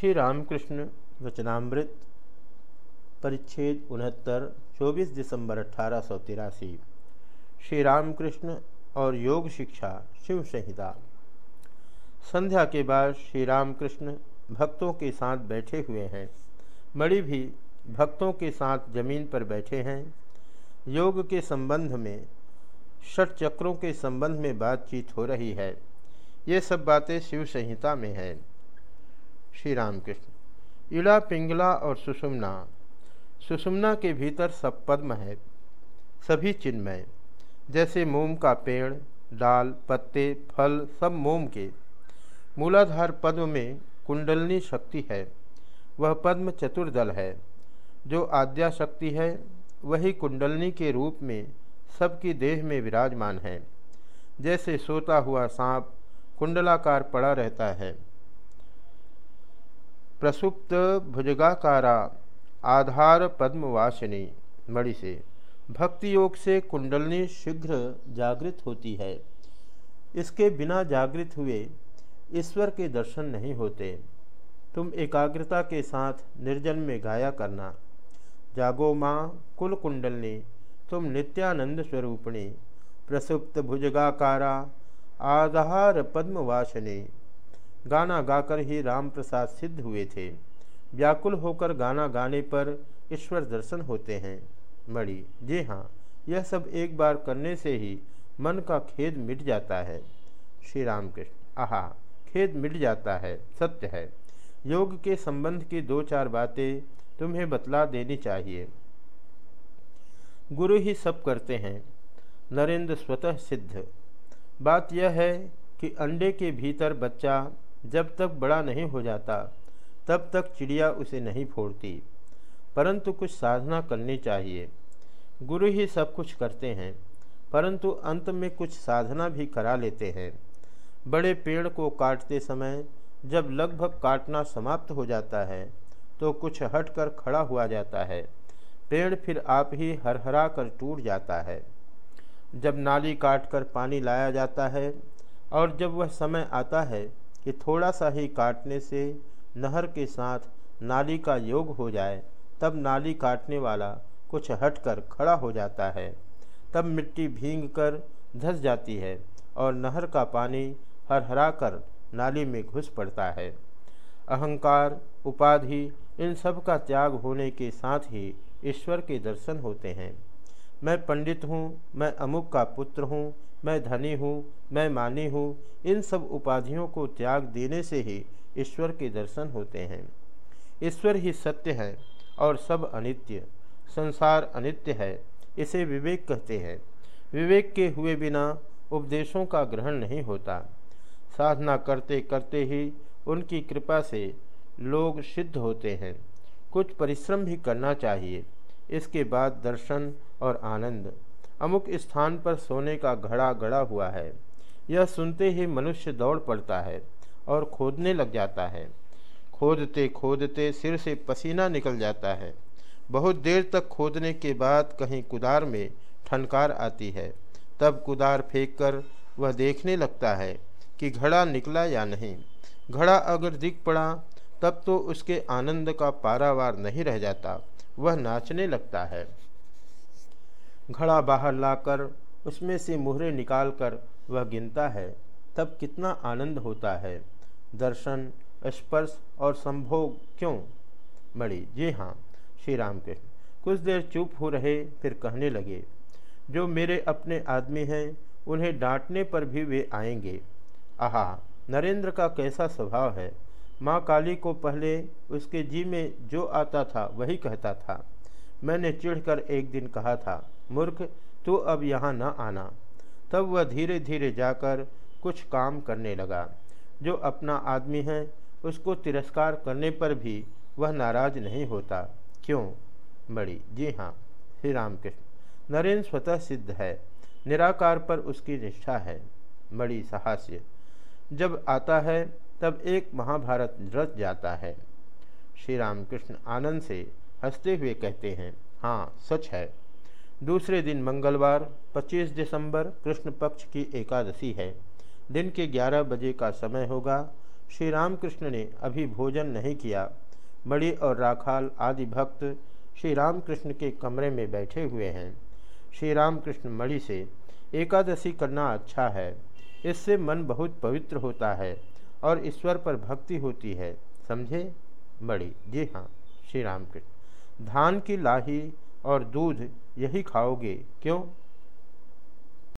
श्री रामकृष्ण वचनामृत, परिच्छेद उनहत्तर 24 दिसंबर अठारह श्री रामकृष्ण और योग शिक्षा, शिव संहिता। संध्या के बाद श्री रामकृष्ण भक्तों के साथ बैठे हुए हैं। मणि भी भक्तों के साथ ज़मीन पर बैठे हैं। योग के संबंध में, षट चक्रों के संबंध में बातचीत हो रही है। ये सब बातें शिव संहिता में है। श्री रामकृष्ण इला पिंगला और सुषुम्ना। सुषुम्ना के भीतर सब पद्म है, सभी चिन्मय। जैसे मोम का पेड़ डाल पत्ते, फल, सब मोम के। मूलाधार पद्म में कुंडलनी शक्ति है, वह पद्म चतुर्दल है। जो आद्या शक्ति है, वही कुंडलनी के रूप में सबकी देह में विराजमान है। जैसे सोता हुआ सांप, कुंडलाकार पड़ा रहता है। प्रसुप्त भुजगाकारा, आधार पद्मवासिनी, मणि से। भक्ति योग से कुंडलनी शीघ्र जागृत होती है। इसके बिना जागृत हुए ईश्वर के दर्शन नहीं होते। तुम एकाग्रता के साथ निर्जन में गाया करना। जागो माँ कुल कुंडलनी, तुम नित्यानंद स्वरूपणी। प्रसुप्त भुजगाकारा, आधार पद्मवासनी। गाना गाकर ही राम प्रसाद सिद्ध हुए थे। व्याकुल होकर गाना गाने पर ईश्वर दर्शन होते हैं। मणि, जी हाँ यह सब एक बार करने से ही मन का खेद मिट जाता है। श्री राम कृष्ण आहा, खेद मिट जाता है, सत्य है। योग के संबंध की दो चार बातें तुम्हें बतला देनी चाहिए। गुरु ही सब करते हैं, नरेंद्र स्वतः सिद्ध। बात यह है कि अंडे के भीतर बच्चा जब तक बड़ा नहीं हो जाता, तब तक चिड़िया उसे नहीं फोड़ती। परंतु कुछ साधना करनी चाहिए। गुरु ही सब कुछ करते हैं, परंतु अंत में कुछ साधना भी करा लेते हैं। बड़े पेड़ को काटते समय जब लगभग काटना समाप्त हो जाता है तो कुछ हटकर खड़ा हुआ जाता है। पेड़ फिर आप ही हरहरा कर टूट जाता है। जब नाली काट कर पानी लाया जाता है और जब वह समय आता है कि थोड़ा सा ही काटने से नहर के साथ नाली का योग हो जाए, तब नाली काटने वाला कुछ हटकर खड़ा हो जाता है। तब मिट्टी भींग कर धस जाती है और नहर का पानी हरहरा कर नाली में घुस पड़ता है। अहंकार, उपाधि, इन सब का त्याग होने के साथ ही ईश्वर के दर्शन होते हैं। मैं पंडित हूँ, मैं अमुक का पुत्र हूँ मैं धनी हूँ, मैं मानी हूँ, इन सब उपाधियों को त्याग देने से ही ईश्वर के दर्शन होते हैं। ईश्वर ही सत्य है और सब अनित्य, संसार अनित्य है, इसे विवेक कहते हैं। विवेक के हुए बिना उपदेशों का ग्रहण नहीं होता। साधना करते करते ही उनकी कृपा से लोग सिद्ध होते हैं। कुछ परिश्रम भी करना चाहिए, इसके बाद दर्शन और आनंद। अमुक स्थान पर सोने का घड़ा गड़ा हुआ है। यह सुनते ही मनुष्य दौड़ पड़ता है और खोदने लग जाता है। खोदते खोदते सिर से पसीना निकल जाता है। बहुत देर तक खोदने के बाद कहीं कुदार में ठनकार आती है। तब कुदार फेंक कर वह देखने लगता है कि घड़ा निकला या नहीं। घड़ा अगर दिख पड़ा, तब तो उसके आनंद का पारावार नहीं रह जाता। वह नाचने लगता है। घड़ा बाहर लाकर उसमें से मुहरे निकालकर वह गिनता है, तब कितना आनंद होता है। दर्शन, स्पर्श और संभोग क्यों? मणि जी हाँ श्री राम कृष्ण कुछ देर चुप हो रहे, फिर कहने लगे, जो मेरे अपने आदमी हैं, उन्हें डांटने पर भी वे आएँगे। आहा, नरेंद्र का कैसा स्वभाव है? माँ काली को पहले उसके जी में जो आता था, वही कहता था। मैंने चिढ़कर एक दिन कहा था मूर्ख तो अब यहाँ न आना। तब वह धीरे धीरे जाकर कुछ काम करने लगा। जो अपना आदमी है, उसको तिरस्कार करने पर भी वह नाराज़ नहीं होता। क्यों? बड़ी। जी हाँ। श्री रामकृष्ण। नरेंद्र स्वतः सिद्ध है। निराकार पर उसकी निष्ठा है। बड़ी साहस्य। जब आता है, तब एक महाभारत रच जाता है। श्री रामकृष्ण आनंद से हँसते हुए कहते हैं हाँ सच है। दूसरे दिन मंगलवार 25 दिसंबर, कृष्ण पक्ष की एकादशी है। दिन के 11 बजे का समय होगा। श्री रामकृष्ण ने अभी भोजन नहीं किया। बड़ी और राखाल आदि भक्त श्री रामकृष्ण के कमरे में बैठे हुए हैं। श्री रामकृष्ण मणि से, एकादशी करना अच्छा है। इससे मन बहुत पवित्र होता है और ईश्वर पर भक्ति होती है। समझे? मणि। जी हाँ श्री रामकृष्ण धान की लाही और दूध यही खाओगे। क्यों?